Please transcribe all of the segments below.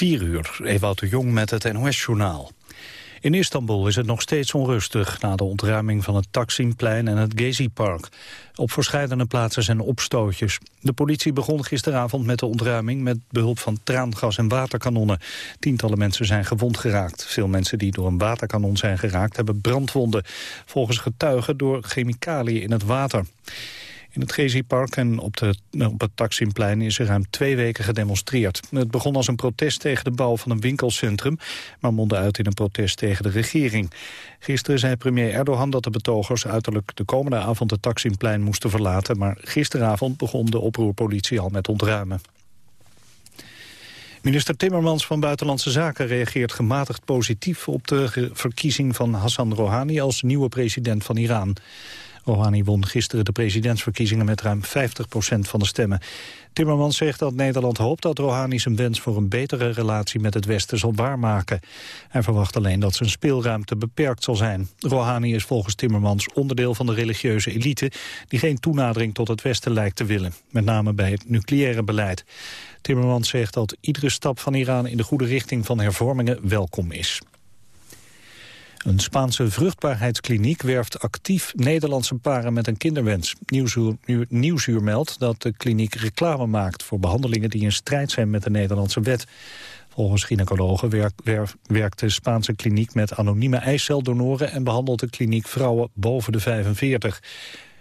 4 uur, Ewout de Jong met het NOS-journaal. In Istanbul is het nog steeds onrustig na de ontruiming van het Taksimplein en het Gezi-park. Op verschillende plaatsen zijn opstootjes. De politie begon gisteravond met de ontruiming met behulp van traangas en waterkanonnen. Tientallen mensen zijn gewond geraakt. Veel mensen die door een waterkanon zijn geraakt hebben brandwonden. Volgens getuigen door chemicaliën in het water. In het Gezi-park en op, de, op het Taksimplein is er ruim twee weken gedemonstreerd. Het begon als een protest tegen de bouw van een winkelcentrum... maar mondde uit in een protest tegen de regering. Gisteren zei premier Erdogan dat de betogers uiterlijk de komende avond het Taksimplein moesten verlaten... maar gisteravond begon de oproerpolitie al met ontruimen. Minister Timmermans van Buitenlandse Zaken reageert gematigd positief op de verkiezing van Hassan Rouhani als nieuwe president van Iran. Rouhani won gisteren de presidentsverkiezingen met ruim 50% van de stemmen. Timmermans zegt dat Nederland hoopt dat Rouhani zijn wens voor een betere relatie met het Westen zal waarmaken. Hij verwacht alleen dat zijn speelruimte beperkt zal zijn. Rouhani is volgens Timmermans onderdeel van de religieuze elite die geen toenadering tot het Westen lijkt te willen. Met name bij het nucleaire beleid. Timmermans zegt dat iedere stap van Iran in de goede richting van hervormingen welkom is. Een Spaanse vruchtbaarheidskliniek werft actief Nederlandse paren met een kinderwens. Nieuwsuur, Nieuwsuur meldt dat de kliniek reclame maakt voor behandelingen die in strijd zijn met de Nederlandse wet. Volgens gynaecologen werkt de Spaanse kliniek met anonieme eiceldonoren en behandelt de kliniek vrouwen boven de 45.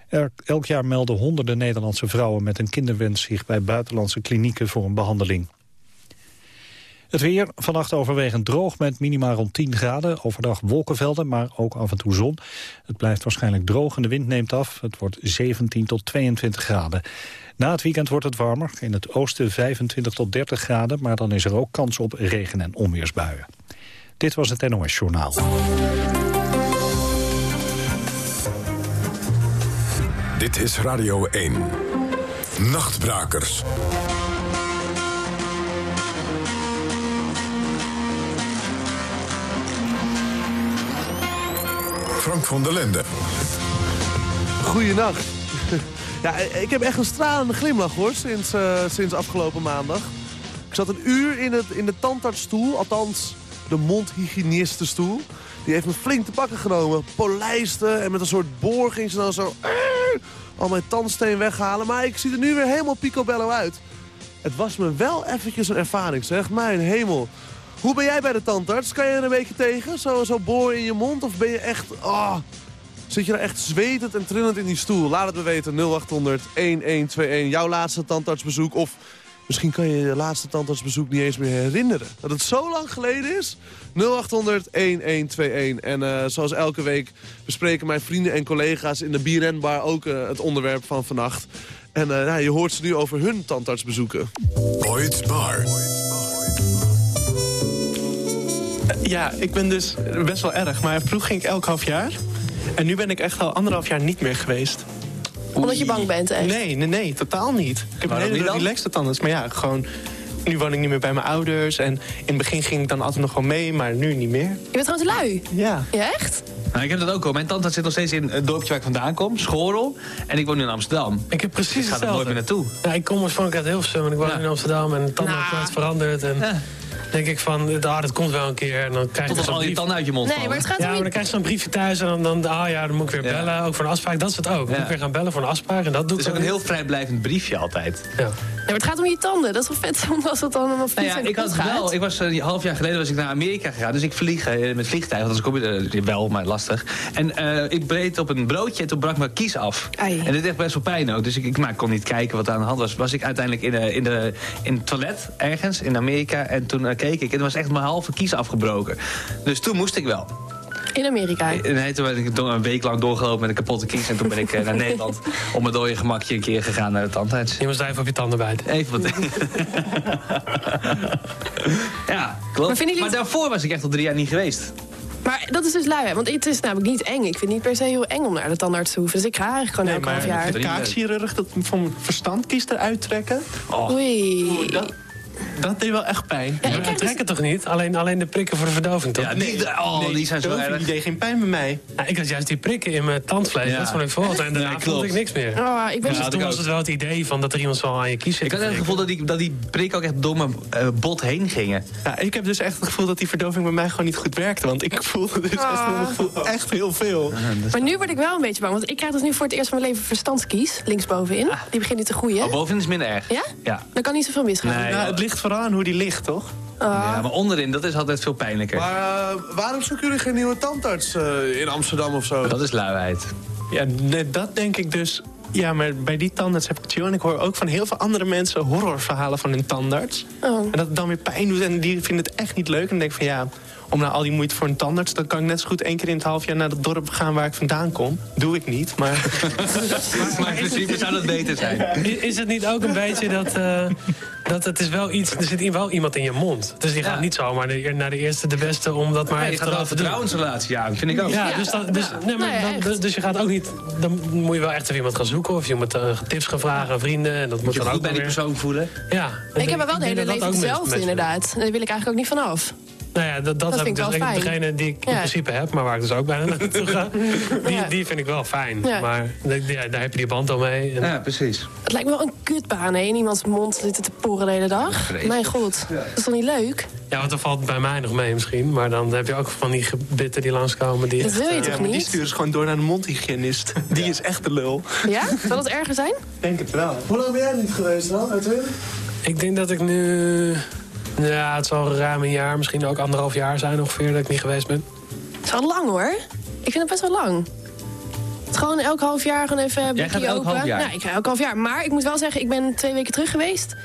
Er, elk jaar melden honderden Nederlandse vrouwen met een kinderwens zich bij buitenlandse klinieken voor een behandeling. Het weer, vannacht overwegend droog met minima rond 10 graden. Overdag wolkenvelden, maar ook af en toe zon. Het blijft waarschijnlijk droog en de wind neemt af. Het wordt 17 tot 22 graden. Na het weekend wordt het warmer. In het oosten 25 tot 30 graden, maar dan is er ook kans op regen- en onweersbuien. Dit was het NOS Journaal. Dit is Radio 1. Nachtbrakers. Frank van der Lende. Goeienacht. Ja, ik heb echt een stralende glimlach hoor, sinds, uh, sinds afgelopen maandag. Ik zat een uur in, het, in de tandartsstoel, althans de mondhygiënistenstoel. Die heeft me flink te pakken genomen. Polijste en met een soort boor ging ze dan zo... Uh, al mijn tandsteen weghalen. Maar ik zie er nu weer helemaal picobello uit. Het was me wel eventjes een ervaring, zeg. Mijn hemel. Hoe ben jij bij de tandarts? Kan je er een beetje tegen? Zo, zo boor in je mond? Of ben je echt... Oh, zit je nou echt zwetend en trillend in die stoel? Laat het me weten. 0800 1121. Jouw laatste tandartsbezoek. Of misschien kan je je laatste tandartsbezoek niet eens meer herinneren. Dat het zo lang geleden is. 0800 1121. En uh, zoals elke week bespreken mijn vrienden en collega's in de bierenbar ook uh, het onderwerp van vannacht. En uh, nou, je hoort ze nu over hun tandartsbezoeken. Ooit Bar. Ja, ik ben dus best wel erg. Maar vroeg ging ik elk half jaar. En nu ben ik echt al anderhalf jaar niet meer geweest. Omdat je bang bent, echt? Nee, nee, nee, totaal niet. Ik heb een hele relaxte tandarts. Maar ja, gewoon... Nu woon ik niet meer bij mijn ouders. En in het begin ging ik dan altijd nog wel mee, maar nu niet meer. Je bent gewoon te lui? Ja. Ja, echt? Nou, ik heb dat ook al. Mijn tante zit nog steeds in het dorpje waar ik vandaan kom, Schorel. En ik woon nu in Amsterdam. Ik heb precies Ik ga er nooit meer naartoe. Ja, ik kom oorspronkelijk uit Hilversum en ik woon Ja. in Amsterdam. En de tandarts Nou. is veranderd. En Ja. Denk ik van, ah, dat komt wel een keer. En dan krijg je al je brief. tanden uit je mond Nee, vallen. maar het gaat Ja, maar dan krijg je zo'n briefje thuis en dan, dan ah ja, dan moet ik weer Ja. bellen. Ook voor een afspraak, dat is het ook. Dan moet ik weer gaan bellen voor een afspraak en dat doe Het is ook een heel vrijblijvend briefje altijd. Ja. Maar het gaat om je tanden. Dat is wel vet als het dan allemaal Nou ja, ik had wel. Ik was eh, een half jaar geleden was ik naar Amerika gegaan. Dus ik vlieg eh, met vliegtuig. Want anders kom je eh, wel, maar lastig. En eh, ik breed op een broodje en toen brak mijn kies af. Ai. En dit echt best wel pijn ook. Dus ik, ik, maar kon niet kijken wat er aan de hand was. Was ik uiteindelijk in, de, in, de, in het toilet ergens in Amerika. En toen eh, keek ik. En er was echt mijn halve kies afgebroken. Dus toen moest ik wel. In Amerika. Nee, toen ben ik een week lang doorgelopen met een kapotte kies. En toen ben ik eh, naar Nederland op mijn dode gemakje een keer gegaan naar de tandarts. Je moest even op je tanden bijten. Even wat. ja, klopt. Maar daarvoor was ik echt al drie jaar niet geweest. Maar dat is dus lui, hè? want het is namelijk niet eng. Ik vind het niet per se heel eng om naar de tandarts te hoeven. Dus ik ga eigenlijk gewoon elk half jaar. de kaakchirurg, dat van verstand kiest eruit trekken. Oh, Oei. Dat, dat deed wel echt pijn. Ja, ik We dus- trekken toch niet? Alleen, alleen de prikken voor de verdoving, toch? Ja, die, oh, die zijn zo erg. Die deed geen pijn bij mij. Nou, ik had juist die prikken in mijn tandvlees. Ja. Dat vond ik vooral. En daarna Ja, voelde ik niks meer. Oh, ik ben Dus toen ik was ook. het wel het idee van dat er iemand zo aan je kies zit. Ik had het gevoel dat die, dat die prik ook echt door mijn eh, bot heen gingen. Ja, ik heb dus echt het gevoel dat die verdoving bij mij gewoon niet goed werkte. Want ik voelde dus echt, Ah. heel veel. Maar nu word ik wel een beetje bang. Want ik krijg dus nu voor het eerst van mijn leven verstandskies. Linksbovenin. Die begint nu te groeien. Oh, bovenin is minder erg. Ja? Ja. Dan kan niet zoveel misgaan. Nee. Het ligt vooral aan hoe die ligt, toch? Ja, maar onderin, dat is altijd veel pijnlijker. Maar eh, waarom zoeken jullie geen nieuwe tandarts eh, in Amsterdam of zo? Dat is luiheid. Ja, nee, dat denk ik dus. Ja, maar bij die tandarts heb ik het chill. En ik hoor ook van heel veel andere mensen horrorverhalen van hun tandarts. Oh. En dat het dan weer pijn doet en die vinden het echt niet leuk. En dan denk ik van ja, om nou al die moeite voor een tandarts... dan kan ik net zo goed één keer in het half jaar naar het dorp gaan waar ik vandaan kom. Doe ik niet, maar... Maar in principe zou dat beter zijn. Is, is het niet ook een beetje dat, eh, dat het is wel iets... Er zit wel iemand in je mond. Dus die gaat Ja. niet zomaar de- naar de eerste de beste om dat maar Ja, je even gaat wel te doen. vertrouwensrelatie aan, vind ik ook. Ja, dus, dan, dus, nee, maar Nee, dan- dus, dus je gaat ook niet... Dan moet je wel echt even iemand gaan zoeken. Of je moet eh, tips gaan vragen aan vrienden. En dat moet Je dan ook bij die persoon voelen. Ja. Ik heb er wel de hele leven hetzelfde mis- inderdaad. Daar wil ik eigenlijk ook niet vanaf. Nou ja, dat, dat, heb ik dus wel echt fijn. degene die ik in principe heb, maar waar ik dus ook bijna naartoe ga. Die, Ja. die vind ik wel fijn. Ja. Maar daar heb je die band al mee. En- Ja, precies. Het lijkt me wel een kutbaan, hè? In iemands mond zitten te porren de hele dag. Mijn god. Dat is toch niet leuk? Ja, want dat valt bij mij nog mee misschien. Maar dan heb je ook van die gebitten die langskomen. Die Dat echt, wil je eh, toch Ja, maar die niet? sturen ze gewoon door naar de mondhygiënist. Die is echt de lul. Ja? Zal het erger zijn? Denk het wel. Hoe lang ben jij niet geweest dan, Edwin? Ik denk dat ik nu... Ja, het zal ruim een jaar, misschien ook anderhalf jaar zijn ongeveer dat ik niet geweest ben. Het is wel lang, hoor. Ik vind het best wel lang. Het is gewoon elk half jaar gewoon even een Jij gaat elk open. half jaar? Ja, ik ga elk half jaar. Maar ik moet wel zeggen, ik ben twee weken terug geweest.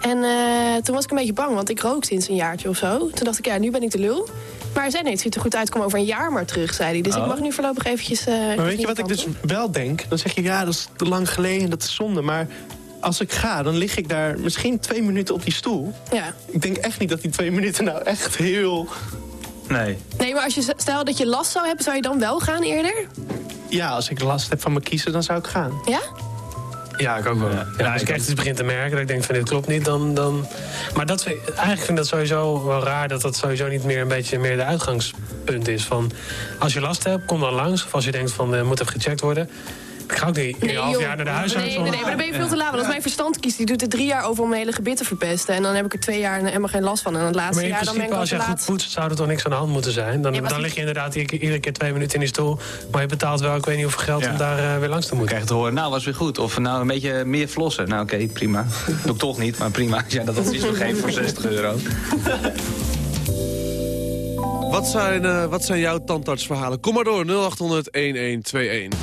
En eh, toen was ik een beetje bang, want ik rook sinds een jaartje of zo. Toen dacht ik, ja, nu ben ik de lul. Maar hij zei, nee, het ziet er goed uit, kom over een jaar maar terug, zei hij. Dus ik Oh. mag nu voorlopig eventjes... eh, Maar weet je wat ik dus wel denk? Dan zeg je, ja, dat is te lang geleden, dat is zonde. Maar als ik ga, dan lig ik daar misschien twee minuten op die stoel. Ja. Ik denk echt niet dat die twee minuten nou echt heel... Nee. Nee, maar als je stel dat je last zou hebben, zou je dan wel gaan eerder? Ja, als ik last heb van mijn kiezen, dan zou ik gaan. Ja? Ja, ik ook wel. Ja, Ja, als ik echt iets begin te merken dat ik denk van dit klopt niet, dan... dan... Maar dat, eigenlijk vind ik dat sowieso wel raar dat dat sowieso niet meer een beetje meer de uitgangspunt is. Van, als je last hebt, kom dan langs. Of als je denkt van, eh, moet even gecheckt worden. Ik ga ook niet een half joh. jaar naar de huisarts. Nee, nee, nee, maar dan ben je veel te laat. Want als mijn verstand kiest, die doet er drie jaar over om mijn hele gebit te verpesten. En dan heb ik er twee jaar helemaal geen last van. En het laatste Maar in jaar dan ben ik al als je goed poetst, zou er toch niks aan de hand moeten zijn. Dan, Ja, dan als lig je inderdaad iedere, keer twee minuten in die stoel. Maar je betaalt wel, ik weet niet hoeveel geld Ja. om daar eh, weer langs te moeten. krijg te horen, nou was weer goed. Of nou een beetje meer flossen. Nou oké, prima. Doe ik toch niet, maar prima. Ja, dat advies wil geven voor 60 euro. Wat zijn, eh, wat zijn jouw tandartsverhalen? Kom maar door, 0800 1121.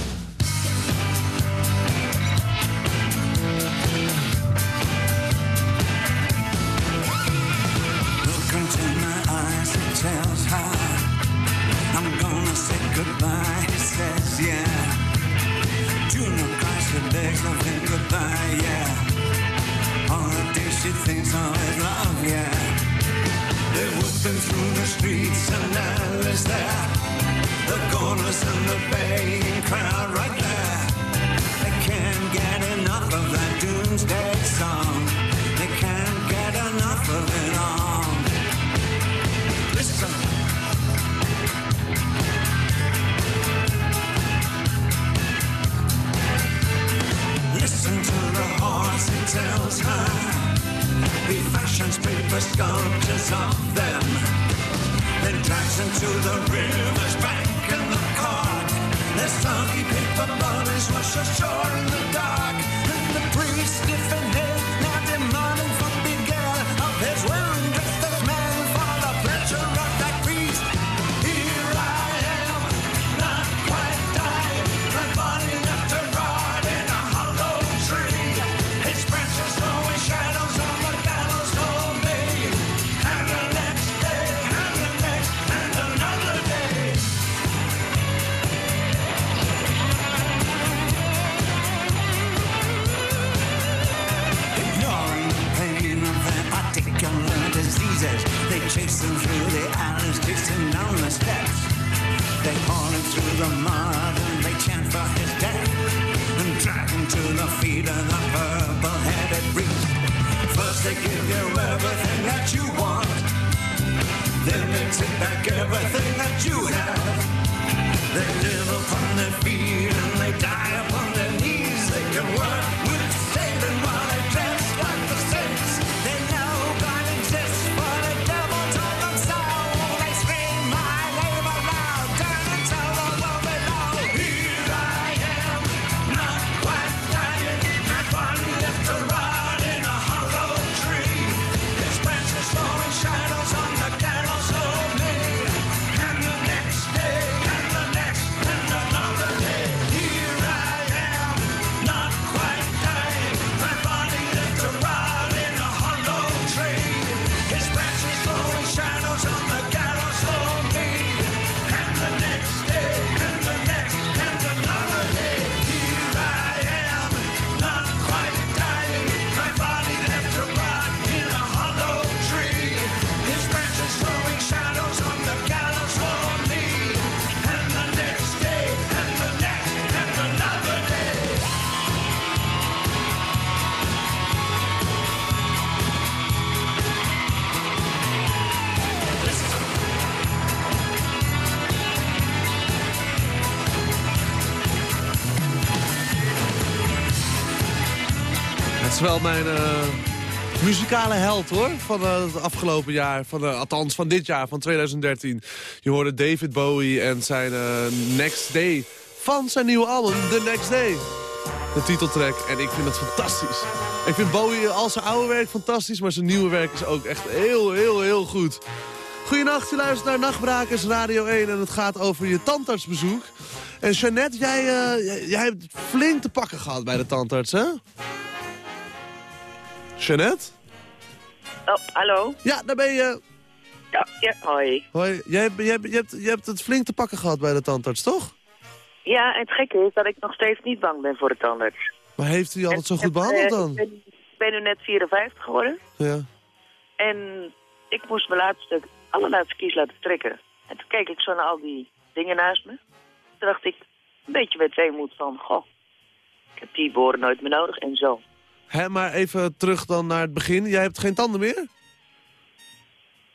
the mud and they chant for his death and drag him to the feet of the purple-headed priest. First they give you everything that you want, then they take back everything that you have. They live upon their feet and they die upon mijn eh, muzikale held hoor, van eh, het afgelopen jaar. Van, eh, althans van dit jaar, van 2013. Je hoorde David Bowie en zijn Next Day van zijn nieuwe album, The Next Day. De titeltrack en ik vind het fantastisch. Ik vind Bowie al zijn oude werk fantastisch, maar zijn nieuwe werk is ook echt heel, heel, heel goed. Goedenacht, je luistert naar Nachtbrakers Radio 1 en het gaat over je tandartsbezoek. En Jeannette, jij, jij, jij hebt flink te pakken gehad bij de tandarts, hè? Jeannette? Oh, hallo? Ja, daar ben je. Ja, ja hoi. Hoi, jij, hebt- jij, hebt- je, hebt, het flink te pakken gehad bij de tandarts, toch? Ja, en het gekke is dat ik nog steeds niet bang ben voor de tandarts. Maar heeft je altijd zo goed behandeld eh, dan? Ik ben, ik ben nu net 54 geworden. Ja. En ik moest mijn laatste, allerlaatste kies laten trekken. En toen keek ik zo naar al die dingen naast me. Toen dacht ik, een beetje met weemoed van, goh, ik heb die boren nooit meer nodig en zo. Hè, maar even terug dan naar het begin. Jij hebt geen tanden meer?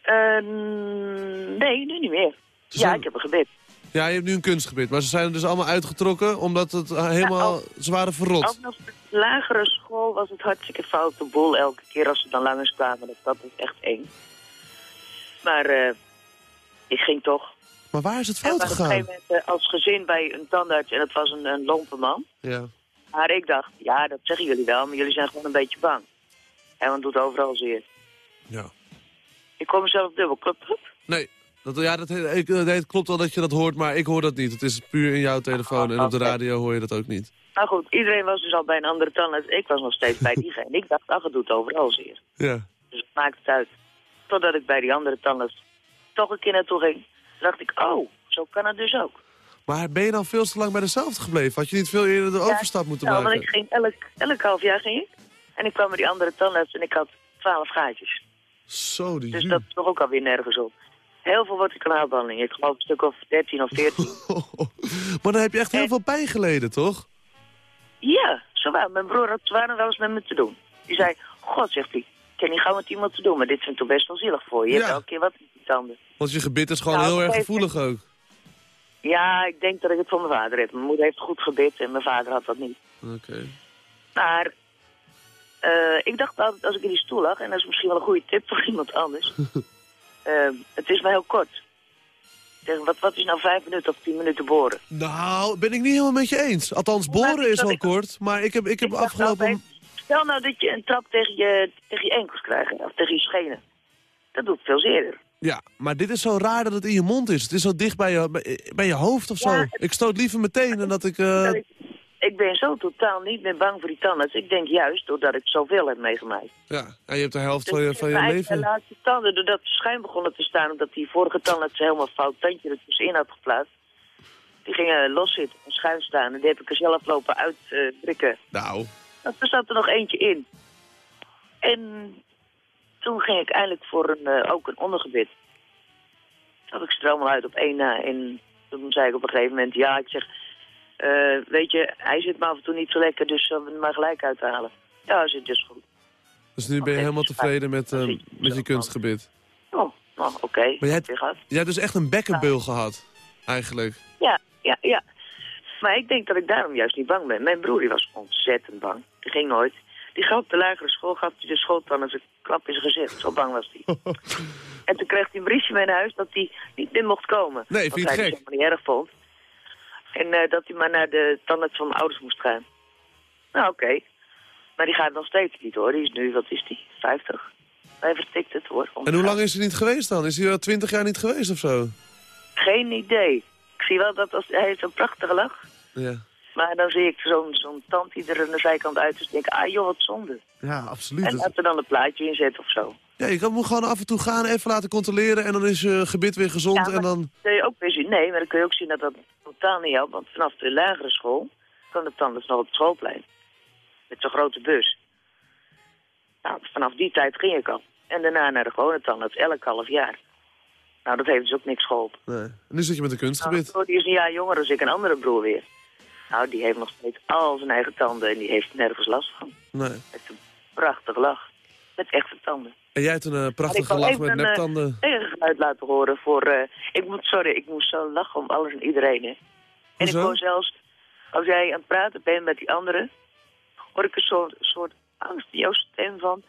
Ehm, nee, nu niet meer. Ja, zijn- ik heb een gebit. Ja, je hebt nu een kunstgebied. Maar ze zijn er dus allemaal uitgetrokken omdat het eh, helemaal... Ja, ze waren verrot. Ook nog op de lagere school was het hartstikke fout de boel elke keer als ze dan langs kwamen. Dat, dat is echt eng. Maar eh, ik ging toch. Maar waar is het fout waren op een gegaan? gegeven moment eh, als gezin bij een tandarts en het was een, een lompe man. Ja. Maar ik dacht, ja, dat zeggen jullie wel, maar jullie zijn gewoon een beetje bang. En want het doet overal zeer. ja. Ik kom mezelf dubbel, klopt dat? Nee. Dat, ja, dat, ik, nee, het klopt wel dat je dat hoort, maar ik hoor dat niet. Het is puur in jouw telefoon en op de oké. radio hoor je dat ook niet. Nou goed, iedereen was dus al bij een andere tandarts. Ik was nog steeds bij diegene. Ik dacht, ach, het doet overal zeer. Ja. Dus het maakt het uit. Totdat ik bij die andere tandarts toch een keer naartoe ging. Dacht ik, oh, zo kan het dus ook. Maar ben je dan veel te lang bij dezelfde gebleven? Had je niet veel eerder de overstap moeten nou, maken? want ik ging elk, elk half jaar ging ik. En ik kwam bij die andere tandarts en ik had twaalf gaatjes. Zo, die Dus dat toch ook alweer nergens op. Heel veel wordt. Ik geloof een stuk of 13 of 14. maar dan heb je echt heel veel pijn geleden, toch? ja, zowel. Mijn broer had het zwaar wel eens met me te doen. Die zei, god, zegt hij, ik ken niet gauw met iemand te doen, maar dit vind ik toch best wel zielig voor je. Je Ja. hebt elke keer wat in je tanden. Want je gebit is gewoon Nou, heel erg gevoelig ook. Ja, ik denk dat ik het van mijn vader heb. Mijn moeder heeft goed gebit en mijn vader had dat niet. Oké. Maar eh, ik dacht altijd als ik in die stoel lag, en dat is misschien wel een goede tip voor iemand anders. eh, het is maar heel kort. Ik zeg, wat, wat is nou vijf minuten of tien minuten boren? Nou, ben ik niet helemaal met je eens. Althans, boren is ik- kort, maar ik heb, ik heb Ik afgelopen... Stel nou dat je een trap tegen je, tegen je enkels krijgt, of tegen je schenen. Dat doet veel zeerder. Ja, maar dit is zo raar dat het in je mond is. Het is zo dicht bij je, bij, bij je hoofd of zo. Ja, het- Ik stoot liever meteen dan dat ik... eh, ik, ben zo totaal niet meer bang voor die tandarts. Ik denk juist doordat ik zoveel heb meegemaakt. Ja, en je hebt de helft van Dus je, van je leven... laatste tanden, doordat de schuim begonnen te staan... omdat die vorige tandarts helemaal fout tandje er tussenin had geplaatst... die gingen loszitten en schuin staan. En die heb ik er zelf lopen uitdrukken. Nou, Nou, er zat er nog eentje in. En toen ging ik eindelijk voor een, eh, ook een ondergebit. Toen had ik allemaal uit op één na. En toen zei ik op een gegeven moment, ja, ik zeg... eh, weet je, hij zit me af en toe niet zo lekker, dus zullen we hem maar gelijk uithalen. Ja, zit dus goed. dus nu ben je helemaal dus tevreden met, eh, met je kunstgebit. Oh, Nou, oké. Maar jij, jij hebt dus echt een bekkenbeul gehad, eigenlijk. Ja, ja, ja. Maar ik denk dat ik daarom juist niet bang ben. Mijn broer die was ontzettend bang. Die ging nooit. Die gaf op de lagere school, gaf hij de schoolpan als een klap in zijn gezicht. Zo bang was hij. en toen kreeg hij een briefje mee naar huis dat hij niet meer mocht komen. Nee, vind je hij het helemaal niet erg vond. En eh, dat hij maar naar de tandarts van mijn ouders moest gaan. Nou, oké. Maar die gaat nog steeds niet hoor. Die is nu, wat is die? 50. Hij verstikt het hoor. En hoe lang is hij niet geweest dan? Is hij al twintig jaar niet geweest of zo? Geen idee. Ik zie wel dat als, hij heeft een prachtige lach. Ja, Maar dan zie ik zo'n zo'n tand die er aan de zijkant uit is. Denk ik, ah joh, wat zonde. ja absoluut. En laat er dan een plaatje in zetten of zo. Ja, je kan moet gewoon af en toe gaan, even laten controleren... en dan is je gebit weer gezond Ja, en dan... kun je ook weer zien. Nee, maar dan kun je ook zien dat dat totaal niet helpt. Want vanaf de lagere school kwam de tandarts nog op het schoolplein. Met zo'n grote bus. Nou, vanaf die tijd ging ik al. En daarna naar de gewone tandarts, elk half jaar. Nou, dat heeft dus ook niks geholpen. Nee. En nu zit je met een Nou, kunstgebit. broer, die is een jaar jonger dan ik, een andere broer weer. Nou, die heeft nog steeds al zijn eigen tanden en die heeft nergens last van. Nee. Met een prachtig lach. Met echte tanden. En jij hebt een eh, prachtige ik lach met even een, neptanden. eh, tegengeluid laten horen voor... eh, ik moet, sorry, ik moest zo lachen om alles en iedereen, hè. En ik hoor zelfs, als jij aan het praten bent met die anderen... hoor ik een soort, soort angst in jouw stem van...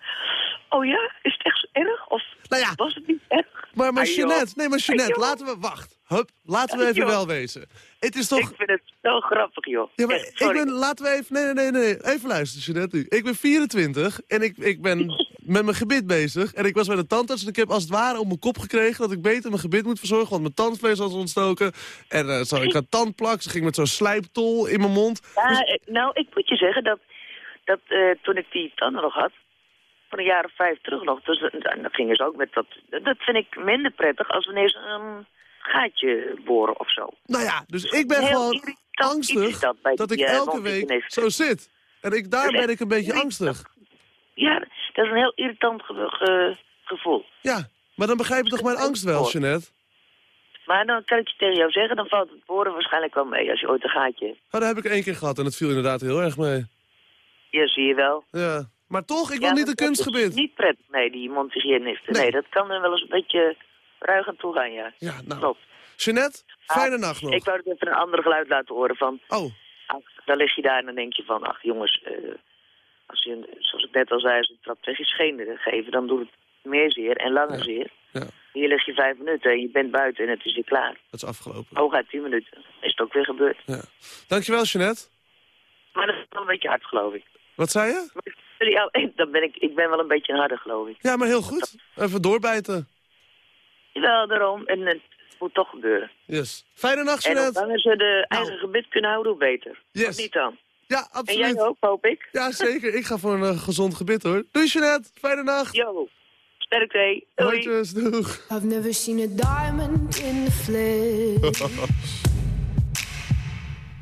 Oh ja, is het echt zo erg? Of Nou ja. was het niet erg? Maar, maar Ah. Jeanette, nee maar Jeanette, Ah, laten we... Wacht, hup, laten we even wel wezen. Het is toch... Ik vind het zo grappig, joh. Ja, maar Echt, ik ben, laten we even, nee, nee, nee, nee, even luisteren, Jeanette nu. Ik ben 24 en ik, ik ben met mijn gebit bezig. En ik was bij de tandarts en ik heb als het ware op mijn kop gekregen... dat ik beter mijn gebit moet verzorgen, want mijn tandvlees was ontstoken. En eh, zo, ik had tandplak, ze ging met zo'n slijptol in mijn mond. Ja, Dus- eh, nou, ik moet je zeggen dat, dat eh, toen ik die tanden nog had, van een jaar of vijf terug nog, dus, dan gingen ze ook met dat, dat vind ik minder prettig als wanneer ze een gaatje boren of zo. nou ja, dus ik ben gewoon irritant angstig dat dat ik die, eh, elke week zo zit. En ik, daar ben ik een beetje angstig. Ja, dat is een heel irritant ge- ge- gevoel. Ja, maar dan begrijp je toch mijn angst wel, Jeanette? Maar dan kan ik je tegen jou zeggen, dan valt het boren waarschijnlijk wel mee als je ooit een gaatje hebt. Nou, dat heb ik één keer gehad en dat viel inderdaad heel erg mee. Ja, zie je wel. Ja. Maar toch, ik wil Ja, niet een kunstgebit. Niet prettig, nee, die mondhygiënisten. Nee. Nee. dat kan er wel eens een beetje ruig aan toe gaan, ja. Ja, nou. Klopt. Jeanette, Ah, fijne nacht nog. Ik wou het even een ander geluid laten horen van... Oh, ach, dan lig je daar en dan denk je van... Ach jongens, eh, als je, zoals ik net al zei, als je een trap tegen je schenen geven... dan doet het meer zeer en langer Ja. zeer. ja, Hier lig je vijf minuten en je bent buiten en het is weer klaar. dat is afgelopen. Hooguit tien minuten. Is het ook weer gebeurd. Ja. Dankjewel, Jeanette. Maar dat is wel een beetje hard, geloof ik. Wat zei je? Al- Dan ben ik, ik ben wel een beetje een harde, geloof ik. Ja, maar heel goed. Even doorbijten. Jawel, daarom. En het moet toch gebeuren. Yes. Fijne nacht, En hoe Jeanette. langer ze de eigen gebit kunnen houden, hoe beter. Yes. Of niet dan? Ja, En jij absoluut. ook, hoop ik? Ja, zeker. Ik ga voor een eh, gezond gebit, hoor. Doei, Jeanette. Fijne nacht. Yo, sterkte. Doei. Doeg. I've never seen a diamond in the flesh.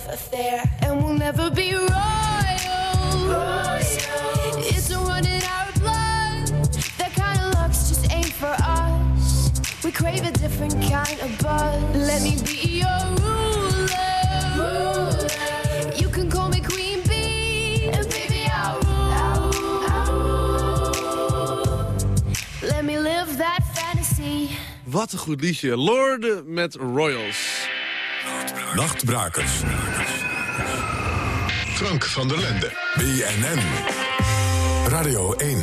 love affair, and we'll never be royals. It's a run in our blood. That kind of luck's just ain't for us. We crave a different kind of buzz. Let me be your ruler. You can call me Queen Bee, and baby I'll rule. Let me live that fantasy. Wat een goed liedje. Lorde met Royals. Nachtbrakers. Frank van der Lende. BNN. Radio 1.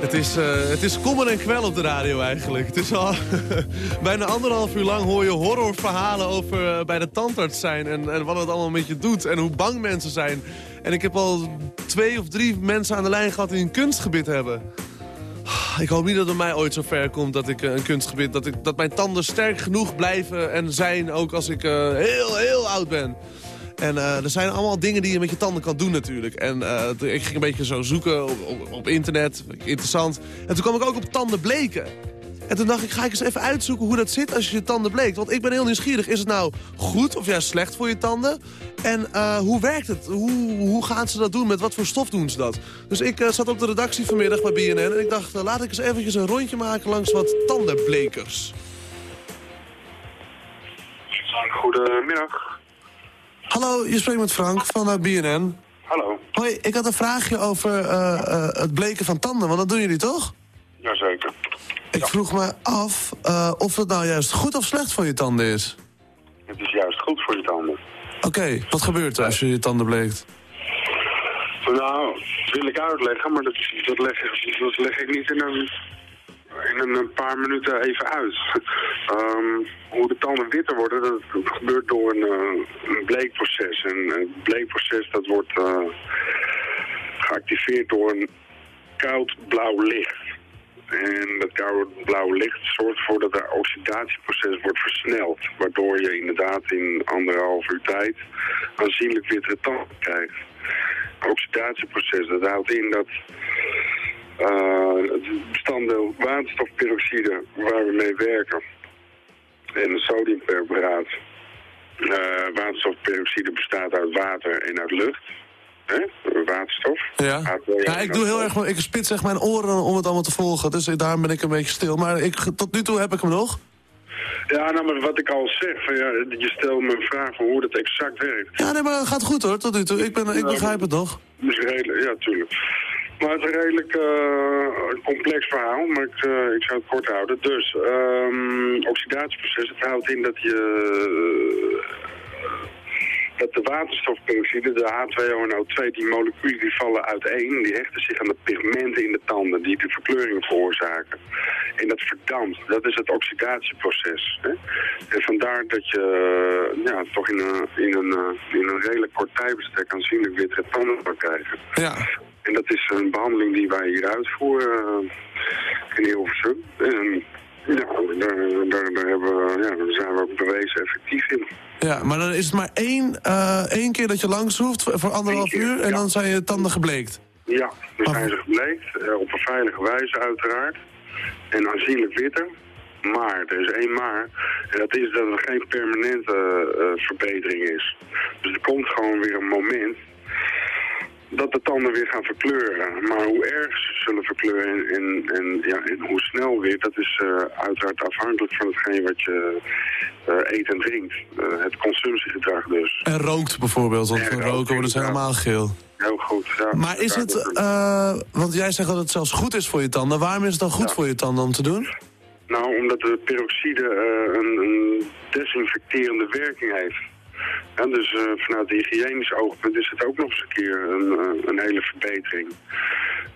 Het is, eh, het is kommer en kwel op de radio eigenlijk. Het is al bijna anderhalf uur lang hoor je horrorverhalen over eh, bij de tandarts zijn... En, en wat het allemaal met je doet en hoe bang mensen zijn. En ik heb al twee of drie mensen aan de lijn gehad die een kunstgebied hebben. Ik hoop niet dat het mij ooit zo ver komt dat ik eh, een kunstgebied... Dat, ik, dat mijn tanden sterk genoeg blijven en zijn ook als ik eh, heel, heel oud ben. En eh, er zijn allemaal dingen die je met je tanden kan doen natuurlijk. En ik ging een beetje zo zoeken op, op, op internet. Interessant. En toen kwam ik ook op tanden bleken. En toen dacht ik, ga ik eens even uitzoeken hoe dat zit als je je tanden bleekt. Want ik ben heel nieuwsgierig. Is het nou goed of juist slecht voor je tanden? En eh, hoe werkt het? Hoe, hoe gaan ze dat doen? Met wat voor stof doen ze dat? Dus ik eh, zat op de redactie vanmiddag bij BNN. En ik dacht, eh, laat ik eens eventjes een rondje maken langs wat tandenblekers. Goedemiddag. Hallo, je spreekt met Frank van BNN. Hallo. Hoi, ik had een vraagje over het bleken van tanden. Want dat doen jullie toch? Jazeker. Ik vroeg me af eh, of het nou juist goed of slecht voor je tanden is. Het is juist goed voor je tanden. Oké, wat gebeurt er als je je tanden bleekt? Nou, dat wil ik uitleggen, maar dat, dat, leg, ik- dat leg ik niet in een, in een, paar minuten even uit. Ehm, hoe de tanden witter worden, dat, dat gebeurt door een, eh, een bleekproces. En het bleekproces dat wordt eh, geactiveerd door een koud blauw licht. En dat koude blauwe licht zorgt ervoor dat het oxidatieproces wordt versneld. Waardoor je inderdaad in anderhalf uur tijd aanzienlijk wittere tanden krijgt. Oxidatieproces, dat houdt in dat eh, het bestanddeel waterstofperoxide waar we mee werken en het sodiumperboraat. eh waterstofperoxide bestaat uit water en uit lucht. Hè? Waterstof. Ja. H2O Ja, ik doe heel H2O. erg, ik spits echt mijn oren om het allemaal te volgen. Dus daarom ben ik een beetje stil. Maar ik, tot nu toe heb ik hem nog. Ja, nou, maar wat ik al zeg, van, ja, je stelt me een vraag van hoe dat exact werkt. Ja, nee, maar het gaat goed hoor, tot nu toe. Ik, ben, ik begrijp het nog. Redelijk, ja, tuurlijk. Maar het is een redelijk een complex verhaal, maar ik, eh, ik zou het kort houden. Dus, ehm oxidatieproces, het houdt in dat je... eh, dat de waterstofperoxide, de H2O en O2, die moleculen die vallen uiteen. Die hechten zich aan de pigmenten in de tanden die de verkleuring veroorzaken. En dat verdampt. Dat is het oxidatieproces. Hè? En vandaar dat je eh, ja, toch in een, in, een, eh, in een redelijk kort tijdbestek aanzienlijk wittere tanden kan krijgen. Ja. En dat is een behandeling die wij hier uitvoeren eh, in Hilversum. En ja, daar, daar, daar, hebben we, ja, daar zijn we ook bewezen effectief in. Ja, maar dan is het maar één, eh, één keer dat je langs hoeft voor anderhalf keer, uur. En ja. dan zijn je tanden gebleekt. Ja, dan zijn ze gebleekt, eh, op een veilige wijze uiteraard. En aanzienlijk witter. Maar, er is één maar. En dat is dat er geen permanente eh, verbetering is. Dus er komt gewoon weer een moment dat de tanden weer gaan verkleuren. Maar hoe erg ze zullen verkleuren en, en, ja, en hoe snel weer, dat is uh, uiteraard afhankelijk van hetgeen wat je uh, eet en drinkt. Uh, het consumptiegedrag dus. En rookt bijvoorbeeld, want van roken worden ze helemaal geel. Heel goed, ja. Maar is het, want jij zegt dat het zelfs goed is voor je tanden. Waarom is het dan goed ja. voor je tanden om te doen? Nou, omdat de peroxide een, een desinfecterende werking heeft. Ja, dus uh, vanuit de hygiënisch oogpunt is het ook nog eens een keer een, uh, een hele verbetering.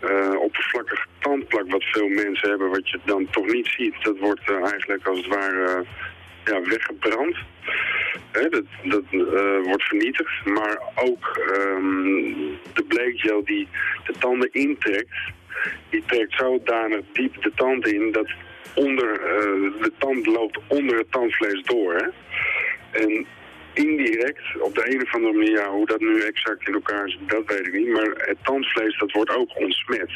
Uh, oppervlakkig tandplak wat veel mensen hebben, wat je dan toch niet ziet, dat wordt eigenlijk als het ware ja, weggebrand. Hè, dat dat wordt vernietigd. Maar ook um, de bleekgel die de tanden intrekt, die trekt zodanig diep de tand in dat onder, de tand loopt onder het tandvlees door. Hè? En indirect, op de een of andere manier, ja, hoe dat nu exact in elkaar zit, dat weet ik niet. Maar het tandvlees, dat wordt ook ontsmet.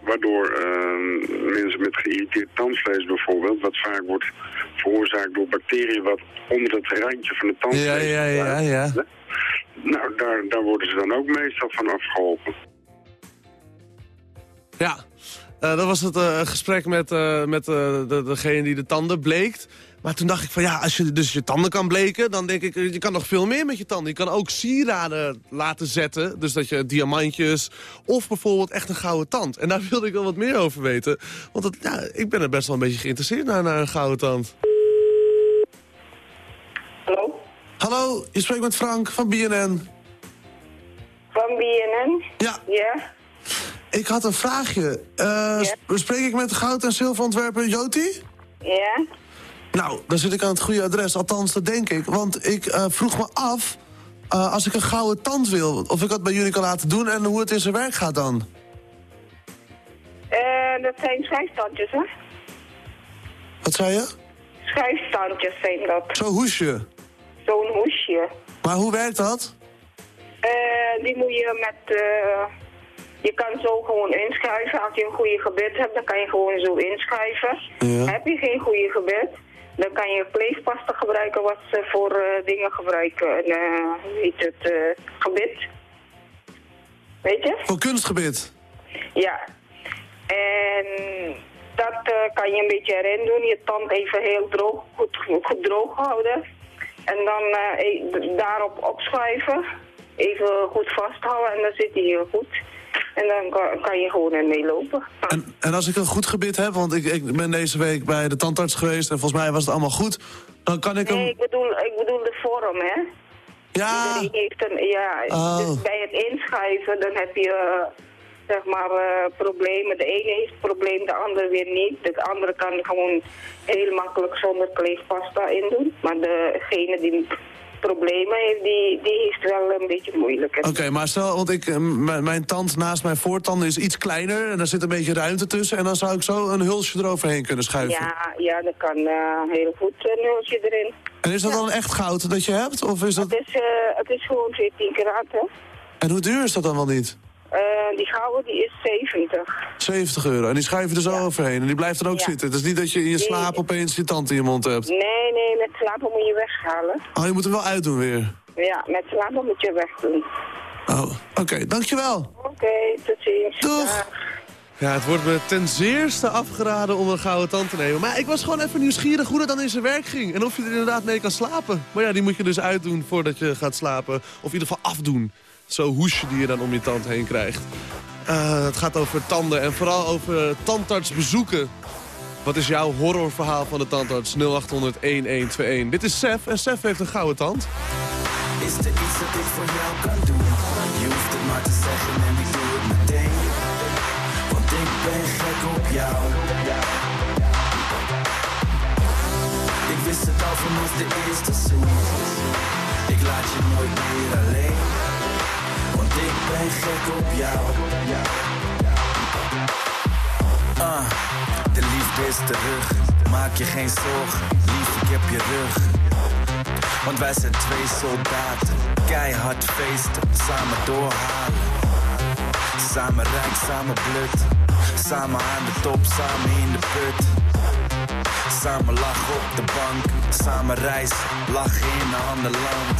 Waardoor uh, mensen met geïrriteerd tandvlees bijvoorbeeld, wat vaak wordt veroorzaakt door bacteriën wat onder het randje van het tandvlees... Ja, ja, ja, ja. Nou, daar, daar worden ze dan ook meestal van afgeholpen. Ja, uh, dat was het uh, gesprek met, uh, met de, degene die de tanden bleekt. Maar toen dacht ik van ja, als je dus je tanden kan bleken... dan denk ik, je kan nog veel meer met je tanden. Je kan ook sieraden laten zetten. Dus dat je diamantjes of bijvoorbeeld echt een gouden tand. En daar wilde ik wel wat meer over weten. Want ja, ik ben er best wel een beetje geïnteresseerd naar, naar een gouden tand. Hallo? Hallo, je spreekt met Frank van BNN. Van BNN? Ja. Ja. Ik had een vraagje. Uh, ja. Spreek ik met goud- en zilverontwerper Joti? Ja. Nou, dan zit ik aan het goede adres. Althans, dat denk ik. Want ik uh, vroeg me af, uh, als ik een gouden tand wil... of ik dat bij jullie kan laten doen en hoe het in zijn werk gaat dan. Uh, dat zijn schijfstandjes, hè? Wat zei je? Schijfstandjes zijn dat. Zo'n hoesje? Zo'n hoesje. Maar hoe werkt dat? die moet je met... Je kan zo gewoon inschrijven. Als je een goede gebit hebt, dan kan je gewoon zo inschrijven. Ja. Heb je geen goede gebit, dan kan je kleefpasta gebruiken wat ze voor uh, dingen gebruiken. Uh, heet het uh, gebit. Weet je? Voor kunstgebit? Ja. En dat kan je een beetje erin doen. Je tand even heel droog, goed, goed droog houden. En dan daarop opschrijven. Even goed vasthouden en dan zit hij heel goed. En dan kan, kan je gewoon ermee lopen. En, en, als ik een goed gebit heb, want ik, ik, ben deze week bij de tandarts geweest... en volgens mij was het allemaal goed, dan kan ik hem... Nee, ik bedoel, ik bedoel de vorm, hè? Ja. Iedereen heeft een, ja, oh. dus bij het inschrijven, dan heb je... zeg maar, uh, problemen. De ene heeft het probleem, de andere weer niet. De andere kan gewoon heel makkelijk zonder kleefpasta in doen. Maar degene die problemen heeft, die, die heeft wel een beetje moeilijk. Oké, okay, maar stel, want ik, mijn tand naast mijn voortanden is iets kleiner... en daar zit een beetje ruimte tussen... en dan zou ik zo een hulsje eroverheen kunnen schuiven. Ja, ja dat kan uh, heel goed een hulsje erin. En is dat ja. dan echt goud dat je hebt? Of is dat... het, is, uh, het is gewoon 14 karaat, hè. En hoe duur is dat dan wel niet? Uh, die gouden die is 70. 70 euro. En die schuif je er zo ja. overheen. En die blijft er ook ja. zitten. Het is niet dat je in je slaap nee. opeens je tand in je mond hebt. Nee, nee, met slapen moet je weghalen. Oh, je moet hem wel uitdoen weer? Ja, met slapen moet je wegdoen. Oh, oké. Okay. Dankjewel. Oké, okay, tot ziens. Doeg. Ja. Ja, het wordt me ten zeerste afgeraden om een gouden tand te nemen. Maar ik was gewoon even nieuwsgierig hoe dat dan in zijn werk ging. En of je er inderdaad mee kan slapen. Maar ja, die moet je dus uitdoen voordat je gaat slapen. Of in ieder geval afdoen. Zo'n hoesje die je dan om je tand heen krijgt. Uh, het gaat over tanden en vooral over tandartsbezoeken. Wat is jouw horrorverhaal van de tandarts? 0800-1121. Dit is Sef en Sef heeft een gouden tand. Is er iets dat ik voor jou kan doen? Je hoeft het maar te zeggen en ik doe het meteen. Want ik ben gek op jou. Ik wist het al vanaf de eerste zoen. Ik laat je nooit meer alleen. Ben gek op jou. Uh, de liefde is terug. Maak je geen zorgen, lief, ik heb je rug. Want wij zijn twee soldaten, keihard feesten, samen doorhalen. Samen rijk, samen blut. Samen aan de top, samen in de put. Samen lachen op de bank, samen reizen, lachen in een ander land.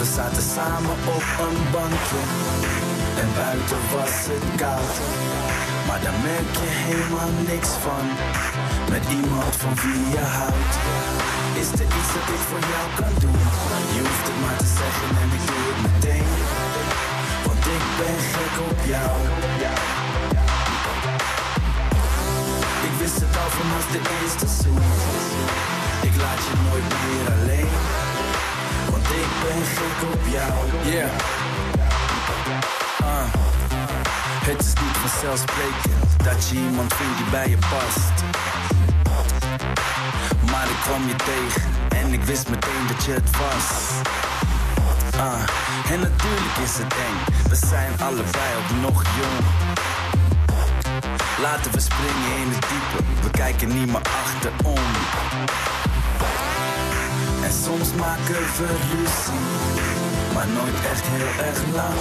We zaten samen op een bankje en buiten was het koud. Maar daar merk je helemaal niks van, met iemand van wie je houdt. Is er iets dat ik voor jou kan doen? Je hoeft het maar te zeggen en ik doe het meteen. Want ik ben gek op jou. Ik wist het al vanaf de eerste zoen. Ik laat je nooit meer alleen. Ben gek op jou. Yeah. Uh. Het is niet vanzelfsprekend dat je iemand vindt die bij je past. Maar ik kwam je tegen en ik wist meteen dat je het was. Ah, en natuurlijk is het eng, we zijn allebei ook nog jong. Laten we springen in het diepe, we kijken niet meer achterom. En soms maken we ruzie, maar nooit echt heel erg lang.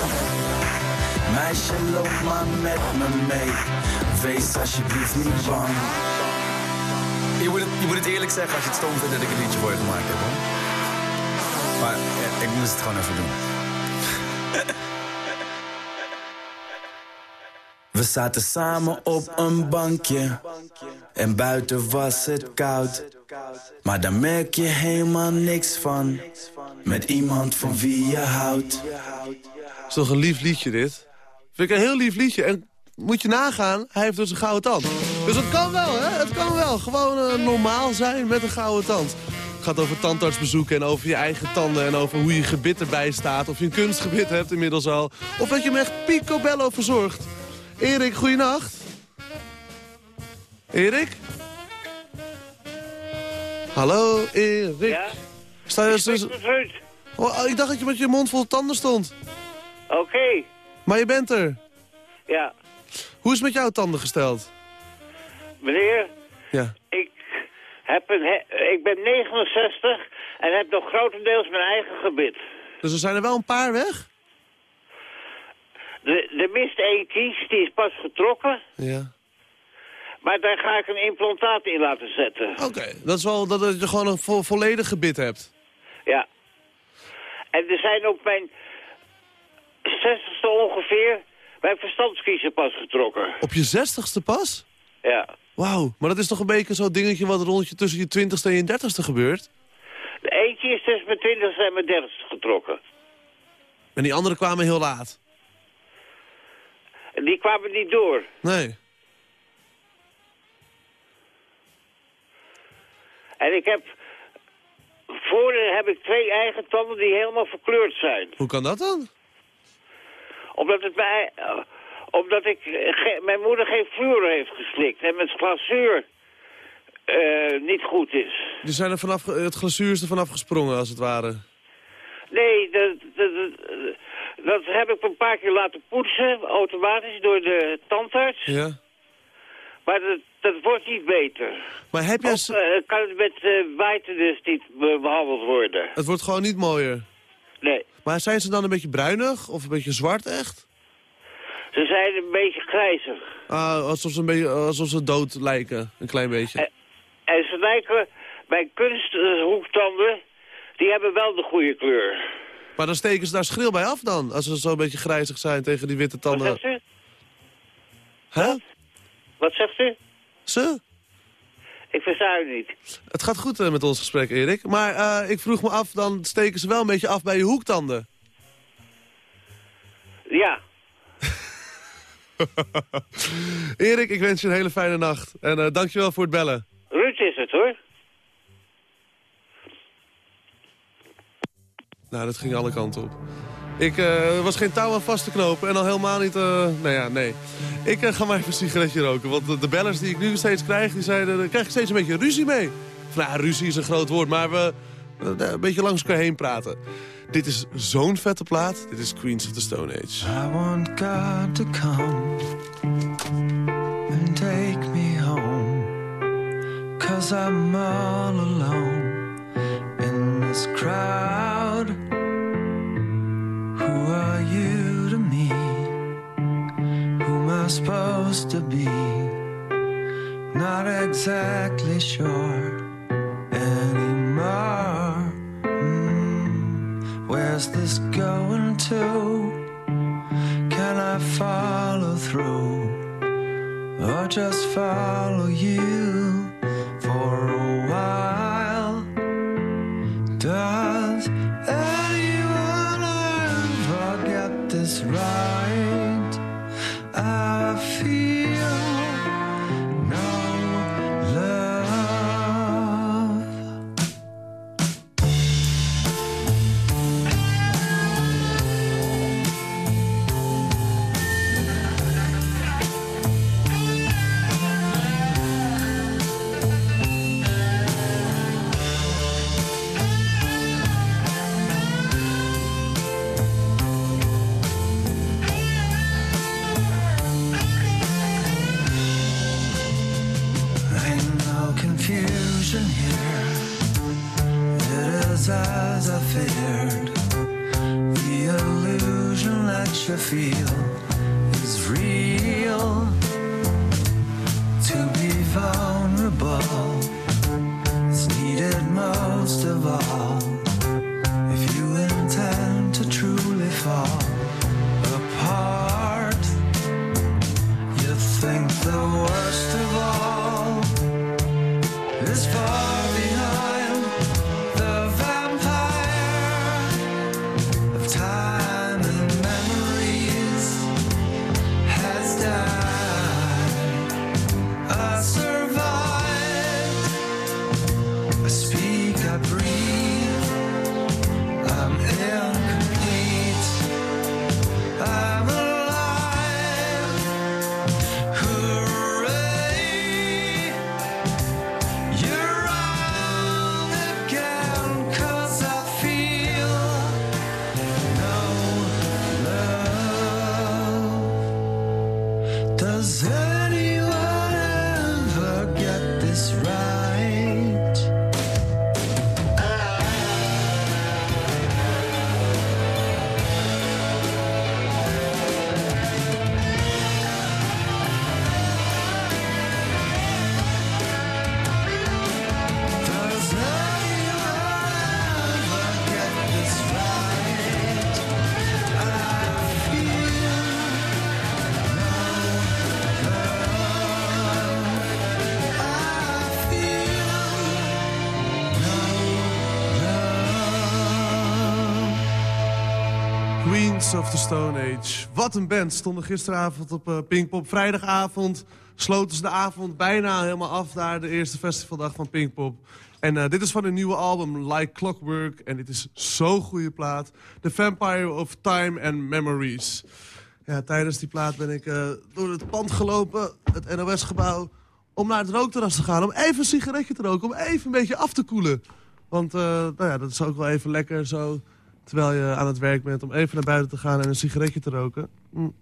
Meisje, loop maar met me mee, wees alsjeblieft niet bang. Je moet, het, je moet het eerlijk zeggen als je het stom vindt dat ik een liedje voor je gemaakt heb, hoor. Maar ik moest het gewoon even doen. We zaten samen op een bankje en buiten was het koud. Maar daar merk je helemaal niks van, met iemand van wie je houdt. is toch een lief liedje dit? Vind ik een heel lief liedje. En moet je nagaan, hij heeft dus een gouden tand. Dus het kan wel, hè? Het kan wel. Gewoon eh, normaal zijn met een gouden tand. Het gaat over tandartsbezoeken en over je eigen tanden... en over hoe je gebit erbij staat. Of je een kunstgebit hebt inmiddels al. Of dat je hem echt picobello verzorgt. Erik, goeienacht. Erik? Hallo, Erik. Ja? Sta je... Ruud. Oh, ik dacht dat je met je mond vol tanden stond. Oké, Maar je bent er. ja. Hoe is het met jouw tanden gesteld? Meneer, Ja. ik, heb een he- ik ben 69 en heb nog grotendeels mijn eigen gebit. Dus er zijn er wel een paar weg? De, de mist één kies, die is pas getrokken, Ja. Maar daar ga ik een implantaat in laten zetten. Oké, dat is wel dat je gewoon een vo volledig gebit hebt. Ja. En er zijn op mijn 60ste ongeveer mijn verstandskiezer pas getrokken. Op je zestigste pas? Ja. Wauw, maar dat is toch een beetje zo'n dingetje wat rondje tussen je twintigste en je dertigste gebeurt? De eentje is tussen mijn 20ste en mijn 30ste getrokken. En die anderen kwamen heel laat. En die kwamen niet door. Nee. En ik heb... Voordien heb ik twee eigen tanden die helemaal verkleurd zijn. Hoe kan dat dan? Omdat, het mij, omdat ik, mijn moeder geen fluor heeft geslikt. En mijn glazuur eh, niet goed is. Die zijn er vanaf, het glazuur is er vanaf gesprongen, als het ware. Nee, dat, dat, dat, dat heb ik een paar keer laten poetsen, automatisch, door de tandarts. Ja. Maar dat, dat wordt niet beter. Maar heb jij... Of eh, kan het met uh, bijten dus niet be- behandeld worden? Het wordt gewoon niet mooier. Nee. Maar zijn ze dan een beetje bruinig of een beetje zwart echt? Ze zijn een beetje grijzig. Ah, alsof ze, een beetje, alsof ze dood lijken, een klein beetje. En ze lijken, bij kunsthoektanden, die hebben wel de goede kleur. Maar dan steken ze daar schril bij af dan, als ze zo een beetje grijzig zijn tegen die witte Wat tanden. zegt u? Hè? Wat zegt u? Ze? Ik versta u niet. Het gaat goed eh, met ons gesprek, Erik. Maar eh, ik vroeg me af, dan steken ze wel een beetje af bij je hoektanden. Ja. Erik, ik wens je een hele fijne nacht. En eh, dankjewel voor het bellen. Ruud is het hoor. Nou, dat ging alle kanten op. Ik eh, was geen touw aan vast te knopen en al helemaal niet... eh nou ja, nee. Ik eh, ga maar even een sigaretje roken. Want de, bellers die ik nu steeds krijg, die zeiden... daar krijg ik steeds een beetje ruzie mee. Of, nou, ruzie is een groot woord, maar we een beetje langs elkaar heen praten. Dit is zo'n vette plaat. Dit is Queens of the Stone Age. I want God to come and take me home. Cause I'm all alone in this crowd. Supposed to be? Not exactly sure anymore. Mm, where's this going to? Can I follow through? Or just follow you for a while? Of the Stone Age. Wat een band. Stonden gisteravond op eh, Pinkpop. Vrijdagavond sloten ze de avond bijna helemaal af daar. De eerste festivaldag van Pinkpop. En eh, dit is van hun nieuwe album Like Clockwork. En dit is zo'n goede plaat. The Vampire of Time and Memories. Ja, tijdens die plaat ben ik eh, door het pand gelopen. Het NOS-gebouw. Om naar het rookterras te gaan. Om even een sigaretje te roken. Om even een beetje af te koelen. Want nou ja, dat is ook wel even lekker zo terwijl je aan het werk bent... om even naar buiten te gaan en een sigaretje te roken. Mm.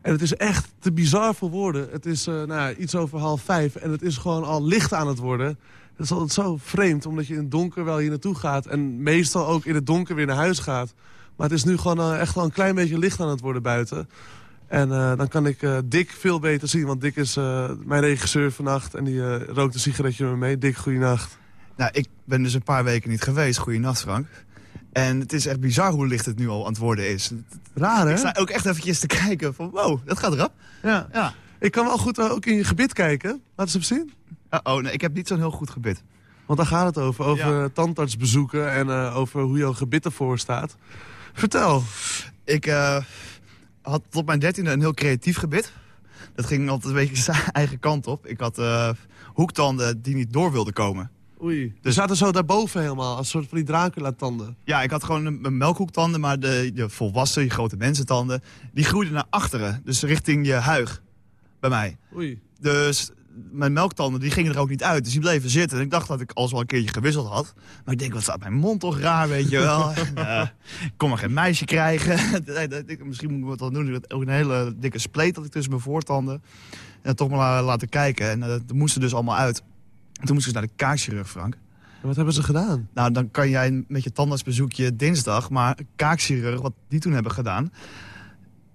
En het is echt te bizar voor woorden. Het is eh, nou ja, iets over half vijf en het is gewoon al licht aan het worden. Het is altijd zo vreemd, omdat je in het donker wel hier naartoe gaat... en meestal ook in het donker weer naar huis gaat. Maar het is nu gewoon eh, echt wel een klein beetje licht aan het worden buiten. En eh, dan kan ik eh, Dick veel beter zien, want Dick is mijn regisseur vannacht... en die rookt een sigaretje met me mee. Dick, goeienacht. Nou, ik ben dus een paar weken niet geweest. Goeienacht, Frank. En het is echt bizar hoe licht het nu al aan het worden is. Raar, hè? Ik sta ook echt eventjes te kijken van, wow, dat gaat erop. Ja. Ja. Ik kan wel goed eh, ook in je gebit kijken. Laat eens even zien. oh, nee, ik heb niet zo'n heel goed gebit. Want daar gaat het over. Over tandartsbezoeken en eh, over hoe jouw gebit ervoor staat. Vertel. Ik eh, had tot mijn dertiende een heel creatief gebit. Dat ging altijd een beetje zijn eigen kant op. Ik had hoektanden die niet door wilden komen. Oei. Dus zaten zo daarboven helemaal, als soort van die Dracula-tanden. Ja, ik had gewoon een, een melkhoektanden, maar de, de volwassen, die grote mensentanden... die groeiden naar achteren, dus richting je huig bij mij. Oei. Dus mijn melktanden die gingen er ook niet uit, dus die bleven zitten. En ik dacht dat ik alles wel een keertje gewisseld had. Maar ik denk, wat staat mijn mond toch raar, weet je wel. Eh, ik kon maar geen meisje krijgen. Misschien moet ik wat dan doen. Ik had ook een hele dikke spleet had ik tussen mijn voortanden. En toch maar la- laten kijken. En eh, dat moest er dus allemaal uit. En toen moest ik dus naar de kaakchirurg, Frank. En wat hebben ze gedaan? Nou, dan kan jij met je tandartsbezoekje dinsdag... maar kaakchirurg, wat die toen hebben gedaan...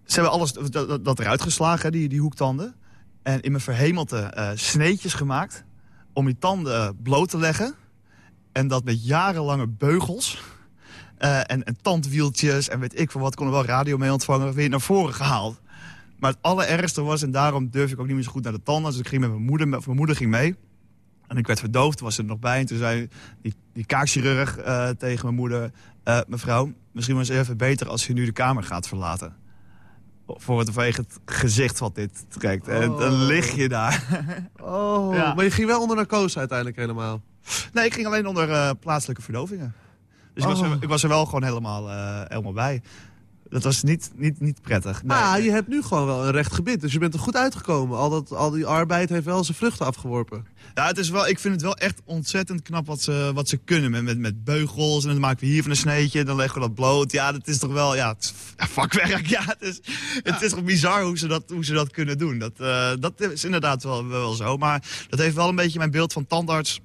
ze hebben alles dat, dat- eruit geslagen, hè, die, die hoektanden. En in mijn verhemelte eh, sneetjes gemaakt... om die tanden bloot te leggen. En dat met jarenlange beugels... Eh, en, en tandwieltjes en weet ik van wat. Kon er wel radio mee ontvangen. Weer naar voren gehaald. Maar het allerergste was, en daarom durf ik ook niet meer zo goed naar de tandarts. Dus ik ging met mijn moeder, met, mijn moeder ging mee. En ik werd verdoofd, was er nog bij. En toen zei die, die kaakchirurg eh, tegen mijn moeder... eh, mevrouw, misschien was het even beter als u nu de kamer gaat verlaten. Voor het, vanwege het gezicht wat dit trekt. En dan Oh. lig je daar. Oh, Ja. maar je ging wel onder narcose uiteindelijk helemaal. Nee, ik ging alleen onder eh, plaatselijke verdovingen. Dus ik, was Oh. er, ik was er wel gewoon helemaal, helemaal bij. Dat was niet, niet, niet prettig. Nee. Maar je hebt nu gewoon wel een recht gebit, dus je bent er goed uitgekomen. Al, dat, al die arbeid heeft wel zijn vruchten afgeworpen. Ja, het is wel, ik vind het wel echt ontzettend knap wat ze, wat ze kunnen. Met, met, met beugels en dan maken we hier van een sneetje. Dan leggen we dat bloot. Ja, dat is toch wel ja, het is vakwerk. Ja, het is, het is toch bizar hoe ze dat, hoe ze dat kunnen doen. Dat, eh, dat is inderdaad wel, wel zo. Maar dat heeft wel een beetje mijn beeld van tandarts.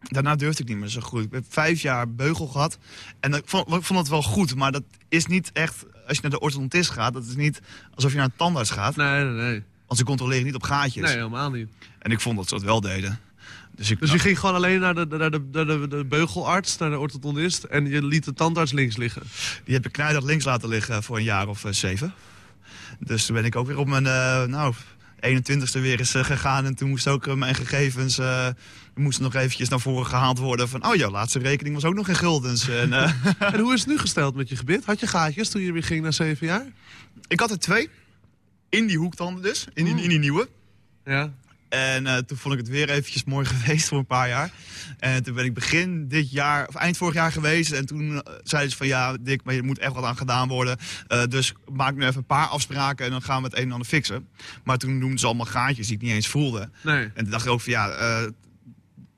Daarna durfde ik niet meer zo goed. Ik heb vijf jaar beugel gehad. En ik vond, ik vond het wel goed. Maar dat is niet echt... Als je naar de orthodontist gaat, dat is niet alsof je naar een tandarts gaat. Nee, nee, nee. Want ze controleren niet op gaatjes. Nee, helemaal niet. En ik vond dat ze het wel deden. Dus, ik, Dus je ging gewoon alleen naar de, naar de, naar de, de beugelarts, naar de orthodontist... en je liet de tandarts links liggen. Die heb ik knijdig links laten liggen voor een jaar of eh, zeven. Dus toen ben ik ook weer op mijn uh, nou, 21ste weer eens uh, gegaan. En toen moest ook mijn gegevens moesten nog eventjes naar voren gehaald worden. Van, oh, jouw laatste rekening was ook nog in guldens. En, uh, en hoe is het nu gesteld met je gebit? Had je gaatjes toen je weer ging na zeven jaar? Ik had er twee. In die hoektanden dus. In die, in die nieuwe. Ja. En uh, toen vond ik het weer eventjes mooi geweest voor een paar jaar. En toen ben ik begin dit jaar, of eind vorig jaar geweest. En toen uh, zeiden ze van ja, Dick, maar je moet echt wat aan gedaan worden. Uh, dus maak nu even een paar afspraken en dan gaan we het een en ander fixen. Maar toen noemden ze allemaal gaatjes die ik niet eens voelde. Nee. En toen dacht ik ook van ja,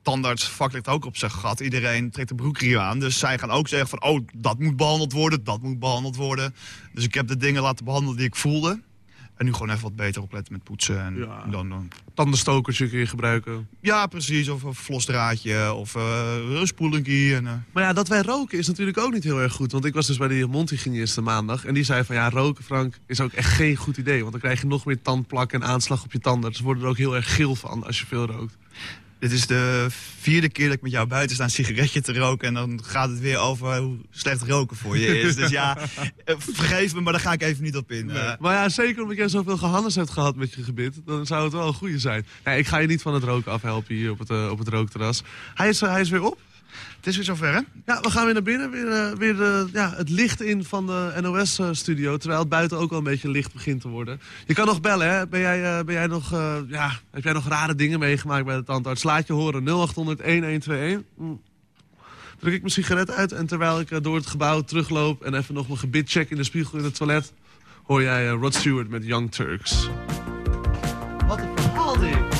uh, tandartsvak ligt ook op zijn gat. Iedereen trekt de broekriem aan. Dus zij gaan ook zeggen van oh, dat moet behandeld worden, dat moet behandeld worden. Dus ik heb de dingen laten behandelen die ik voelde. En nu gewoon even wat beter opletten met poetsen. En ja. dan, dan... Tandenstokertje kun je gebruiken. Ja, precies. Of een flosdraadje of uh, een spoelingie. En, uh... Maar ja, dat wij roken is natuurlijk ook niet heel erg goed. Want ik was dus bij de mondhygiëniste maandag. En die zei van ja, roken Frank is ook echt geen goed idee. Want dan krijg je nog meer tandplak en aanslag op je tanden. Dus worden er ook heel erg geel van als je veel rookt. Dit is de vierde keer dat ik met jou buiten sta een sigaretje te roken. En dan gaat het weer over hoe slecht roken voor je is. dus ja, vergeef me, maar daar ga ik even niet op in. Nee. Maar ja, zeker omdat jij zoveel gehannes hebt gehad met je gebit. Dan zou het wel een goede zijn. Nee, ik ga je niet van het roken afhelpen hier op het, uh, op het rookterras. Hij is, hij is weer op. Het is weer zover, hè? Ja, we gaan weer naar binnen. Weer, uh, weer de, ja, het licht in van de NOS-studio. Terwijl het buiten ook al een beetje licht begint te worden. Je kan nog bellen, hè? Ben jij, uh, ben jij nog, uh, ja, heb jij nog rare dingen meegemaakt bij de tandarts? Laat je horen. 0800-1121. Mm. Druk ik mijn sigaret uit en terwijl ik door het gebouw terugloop... en even nog mijn gebit check in de spiegel in het toilet... hoor jij Rod Stewart met Young Turks. Wat een verhaal dit!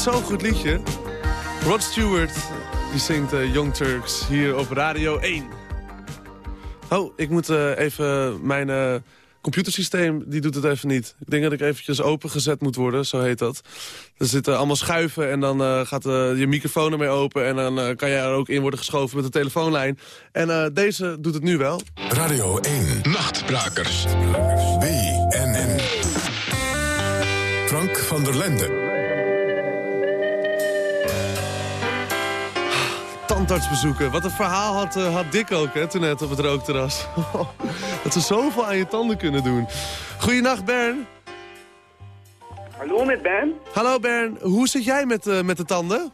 Zo'n goed liedje. Rod Stewart, die zingt eh, Young Turks hier op Radio 1. Oh, ik moet eh, even mijn eh, computersysteem, die doet het even niet. Ik denk dat ik eventjes opengezet moet worden, zo heet dat. Er zitten allemaal schuiven en dan gaat je microfoon ermee open... en dan kan je er ook in worden geschoven met de telefoonlijn. En deze doet het nu wel. Radio 1, Nachtbrakers. BNN. Frank van der Lende. Tandarts bezoeken. Wat een verhaal had, eh, had Dick ook, hè, toen net op het rookterras. dat ze zoveel aan je tanden kunnen doen. Goeienacht, Bern. Hallo met Ben. Hallo, Bern. Hoe zit jij met, eh, met de tanden?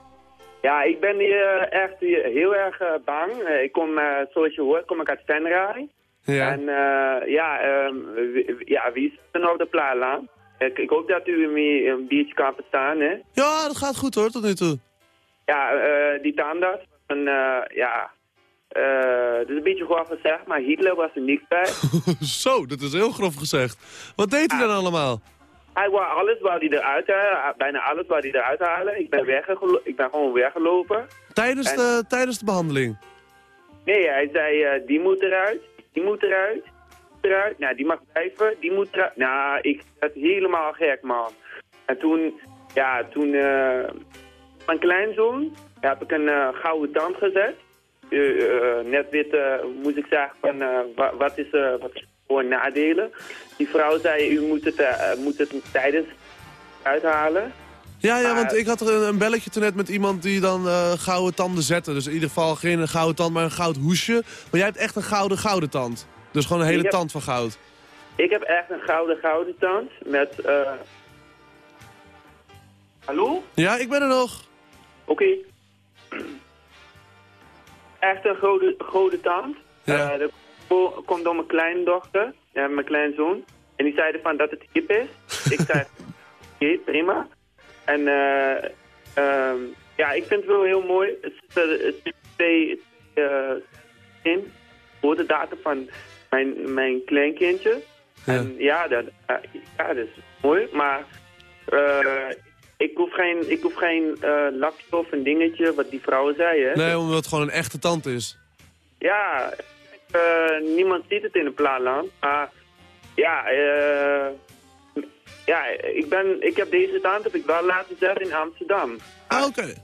Ja, ik ben hier eh, echt heel erg bang. Ik kom, zoals je hoort, kom ik uit Venray. Ja. En ja, ehm, wie, ja, wie is er op de plaatlaan? Ik, ik hoop dat u me een biertje kan verstaan, hè? Ja, dat gaat goed hoor, tot nu toe. Ja, die tandarts. En, eh, ja, eh, het is een beetje grof gezegd, maar Hitler was er niks bij. Zo, dat is heel grof gezegd. Wat deed hij dan allemaal? Hij wou alles wou hij eruit halen, bijna alles wou hij eruit halen. Ik ben, weggelo- ik ben gewoon weggelopen. Tijdens, En- de, tijdens de behandeling? Nee, hij zei, eh, die moet eruit, die moet eruit, die moet eruit. Nou, die mag blijven, die moet eruit. Nou, ik werd helemaal gek, man. En toen, ja, toen, eh, mijn kleinzoon, heb ik een eh, gouden tand gezet. Eh, eh, net weten, moest ik zeggen, van, wa- wat, is, wat is voor nadelen. Die vrouw zei, u moet het, moet het tijdens uithalen. Ja, ja, want ik had er een, belletje toen net met iemand die dan gouden tanden zette. Dus in ieder geval geen een gouden tand, maar een goud hoesje. Maar jij hebt echt een gouden gouden tand. Dus gewoon een hele heb- tand van goud. Ik heb echt een gouden gouden tand met... Hallo? Ja, ik ben er nog. Oké. Echt een gouden, gouden tand. Ja. Eh, dat ko- komt door mijn kleindochter, ja, mijn kleinzoon. En die zeiden van dat het hip is. Ik zei, oké, prima. En eh, ehm, ja, ik vind het wel heel mooi. Het zitten twee, eh, in. Geboortedatum van mijn, mijn kleinkindje. En ja, dat, ja, dat is mooi. Maar eh, ik hoef geen, ik hoef geen eh lapje of een dingetje, wat die vrouwen zeiden. Nee, omdat het gewoon een echte tand is. Ja, eh, niemand ziet het in het plaatland. Maar ja, eh, ja ik, ben, ik heb deze tand heb ik wel laten zetten in Amsterdam. Ah, oké.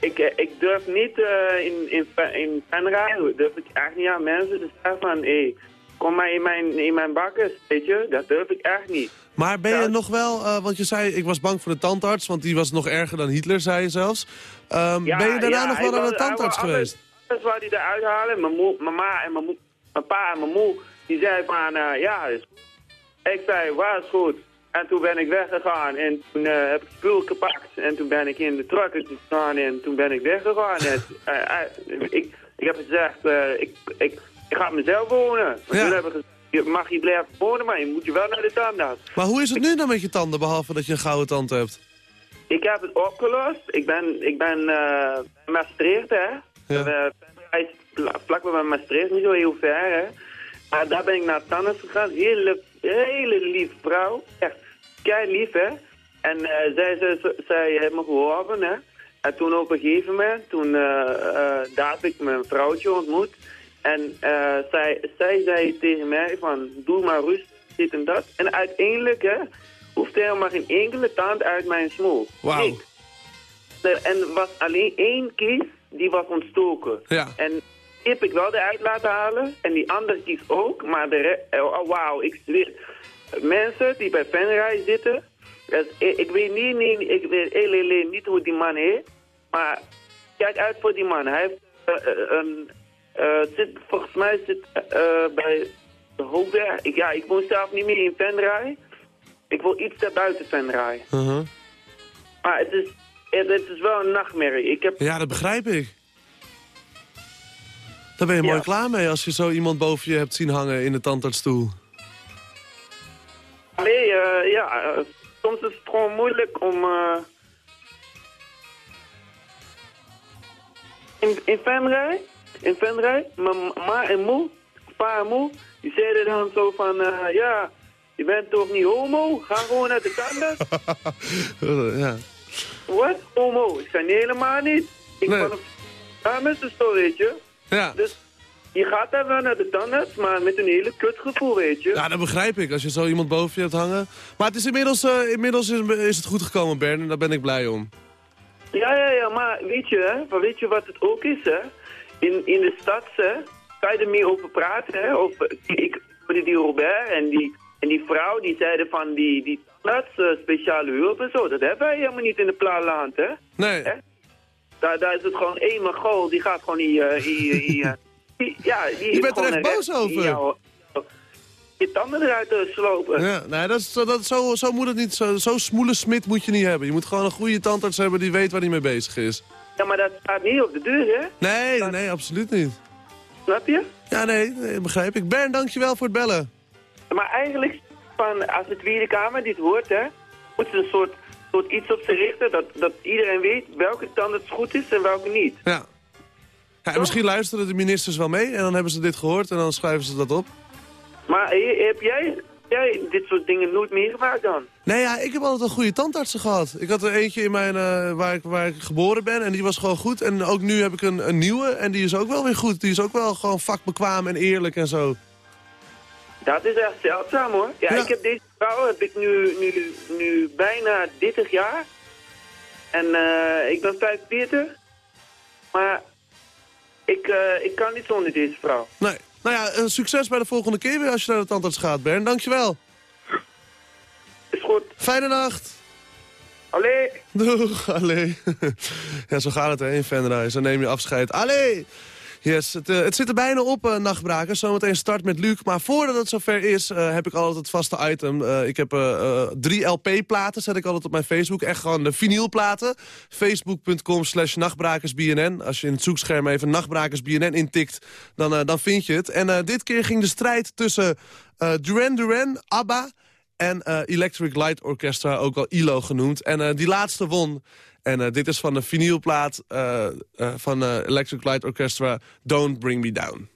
Ik, ik durf niet in, in, in Venray, durf ik echt niet aan mensen te zeggen van, hey, kom maar in mijn, in mijn bakkers, weet je. Dat durf ik echt niet. Maar ben je nog wel, eh, want je zei, ik was bang voor de tandarts, want die was nog erger dan Hitler, zei je zelfs. Ehm, Ja, ben je daarna ja, nog wel naar wou- de tandarts hij geweest? Alles wou hij eruit halen. Mijn, moe, mijn ma en mijn, moe, mijn pa en mijn moe, die zei van, eh, ja, is goed. Ik zei, waar is goed? En toen ben ik weggegaan en toen eh, heb ik het spul gepakt. En toen ben ik in de truck gegaan en toen ben ik weggegaan. En, ik, ik heb gezegd, ik, ik, ik ga mezelf wonen. Toen hebben we gezegd, je mag hier blijven wonen, maar je moet je wel naar de tandarts. Maar hoe is het nu dan met je tanden, behalve dat je een gouden tand hebt? Ik heb het opgelost. Ik ben, ik ben eh Maastricht, hè. Ja. Uh, vlak bij Maastricht, niet zo heel ver, hè. Maar daar ben ik naar tandarts gegaan. Hele, hele lief vrouw. Echt kei lief, hè. En eh, zij, zij, zij heeft me geholpen, hè. En toen op een gegeven moment, toen eh, eh, daar heb ik mijn vrouwtje ontmoet. En eh, zij, zij zei tegen mij van, doe maar rustig, dit en dat. En uiteindelijk, hè, hoefde helemaal geen enkele tand uit mijn smoel. Wauw. En er was alleen één kies, die was ontstoken. Ja. En die heb ik wel eruit laten halen. En die andere kies ook. Maar de re- oh, wauw, ik zweer. Mensen die bij Venray zitten. is- ik, ik weet niet, niet, ik weet heel, heel, heel niet hoe die man heet. Maar kijk uit voor die man. Hij heeft eh, eh, een... eh, zit, volgens mij zit eh, bij de. Ik, ja, ik woon zelf niet meer in Venray. Ik wil iets daarbuiten Venray. Uh-huh. Maar het is, het, het is wel een nachtmerrie. Ik heb... Ja, dat begrijp ik. Daar ben je mooi klaar mee als je zo iemand boven je hebt zien hangen in de tandartsstoel. Nee, eh, ja, eh, soms is het gewoon moeilijk om... eh, In, in Venray, in Venray, mijn ma en moe, pa en moe, die zeiden dan zo van, eh, ja, je bent toch niet homo? Ga gewoon naar de tandarts. ja. Wat? Homo? Ik zei, nee, helemaal niet. Ik Nee. een dames is zo, weet je. Ja. Dus je gaat daar wel naar de tandarts, maar met een hele kutgevoel, weet je. Ja, dat begrijp ik, als je zo iemand boven je hebt hangen. Maar het is inmiddels, eh, inmiddels is, is het goed gekomen, Bern, en daar ben ik blij om. Ja, ja, ja, maar weet je, hè, maar weet je wat het ook is, hè? In, in de stad, hè, kan je er meer over praten, hè? Of, eh, ik hoorde die Robert en die, en die vrouw, die zeiden van die, die tandarts, eh, speciale hulp en zo. Dat hebben wij helemaal niet in de plaatland, hè? Nee. Hè? Daar, daar is het gewoon één Mongool, die gaat gewoon die, eh, die, eh, die- ja, die Je bent er echt boos over. jou- Je tanden eruit te slopen. Ja, nee, dat is, dat, zo, zo moet het niet. Zo, zo smoele smid moet je niet hebben. Je moet gewoon een goede tandarts hebben die weet waar hij mee bezig is. Ja, maar dat staat niet op de deur, hè? Nee, nee, nee, absoluut niet. Snap je? Ja, nee, nee, begrijp ik. Bern, dankjewel voor het bellen. Maar eigenlijk, van, als de Tweede Kamer dit hoort, hè, moet ze een soort, soort iets op ze richten dat, dat iedereen weet welke tandarts goed is en welke niet. Ja. ja en misschien luisteren de ministers wel mee en dan hebben ze dit gehoord en dan schrijven ze dat op. Maar he- heb jij, jij dit soort dingen nooit meegemaakt dan? Nee, ja, ik heb altijd wel goede tandartsen gehad. Ik had er eentje in mijn, eh, waar, ik, waar ik geboren ben en die was gewoon goed. En ook nu heb ik een, een nieuwe en die is ook wel weer goed. Die is ook wel gewoon vakbekwaam en eerlijk en zo. Dat is echt zeldzaam hoor. Ja, ik heb deze vrouw heb ik nu, nu, nu bijna 30 jaar. En eh, ik ben 45. Maar ik, eh, ik kan niet zonder deze vrouw. Nee. Nou ja, eh, succes bij de volgende keer weer als je naar de tandarts gaat, Bern. Dankjewel. Is goed. Fijne nacht. Allee. Doeg, allee. ja, zo gaat het hè, in Venray. Zo neem je afscheid. Allee. Yes, het, eh, het zit er bijna op, eh nachtbrakers. Zometeen start met Luc. Maar voordat het zover is, eh, heb ik altijd het vaste item. Ik heb drie LP-platen, zet ik altijd op mijn Facebook. Echt gewoon de vinylplaten. Facebook.com slash nachtbrakersbnn. Als je in het zoekscherm even nachtbrakersbnn intikt, dan, dan vind je het. En dit keer ging de strijd tussen Duran Duran, ABBA en eh, Electric Light Orchestra, ook al ILO genoemd. En eh, die laatste won. En eh, dit is van de vinylplaat van Electric Light Orchestra, Don't Bring Me Down.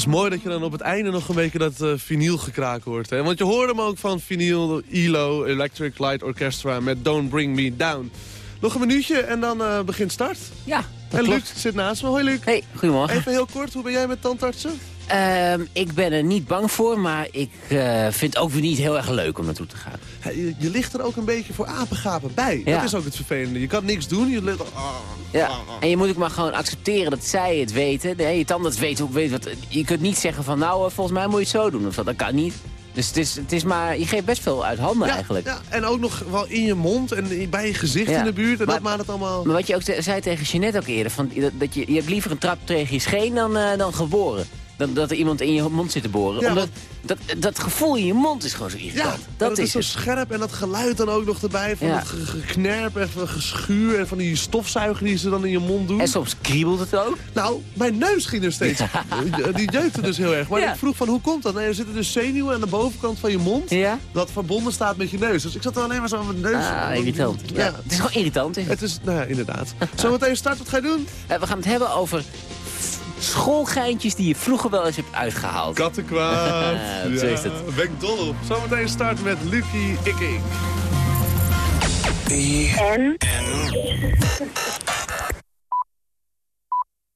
Is mooi dat je dan op het einde nog een beetje dat eh vinyl gekraak hoort. Hè? Want je hoorde hem ook van vinyl, ELO, Electric Light Orchestra met Don't Bring Me Down. Nog een minuutje en dan eh, begint start. Ja, En Luc zit naast me. Hoi Luc. Hey, goedemorgen. Even heel kort, hoe ben jij met tandartsen? Ehm, ik ben er niet bang voor, maar ik eh, vind het ook weer niet heel erg leuk om naartoe te gaan. Je, je ligt er ook een beetje voor apengapen bij. Ja. Dat is ook het vervelende. Je kan niks doen. Je ligt... ah, Ja, en je moet ook maar gewoon accepteren dat zij het weten. Nee, je tandarts weet ook weet wat. Je kunt niet zeggen van nou, eh, volgens mij moet je het zo doen of zo. Dat kan niet. Dus het is, het is maar, je geeft best veel uit handen Ja, eigenlijk. ja, en ook nog wel in je mond en bij je gezicht Ja. in de buurt. En Maar- dat maakt het allemaal... Maar wat je ook te- zei tegen Jeanette ook eerder, van, dat, dat je, je hebt liever een trap tegen je scheen dan, eh, dan geboren. Dan dat er iemand in je mond zit te boren. Ja, Omdat dat, dat gevoel in je mond is gewoon zo Ja, irritant. dat, dat is, is zo het. scherp en dat geluid dan ook nog erbij. Van Ja. dat ge- geknerp en van geschuur en van die stofzuiger die ze dan in je mond doen. En soms kriebelt het ook. Nou, mijn neus ging er steeds. Die jeukte dus heel erg. Maar Ja. ik vroeg van hoe komt dat? Nee, er zitten dus zenuwen aan de bovenkant van je mond. Ja? Dat verbonden staat met je neus. Dus ik zat er alleen maar zo met mijn neus. Ah, irritant. Ja. Ja. Het is gewoon irritant. Is het. Het is, nou ja, inderdaad. Zometeen start, wat ga je doen? Eh, we gaan het hebben over schoolgeintjes die je vroeger wel eens hebt uitgehaald. Kattenkwaad. Ja, zo is het. Ben ik dol op. Zometeen start met Lucky Ikking. En?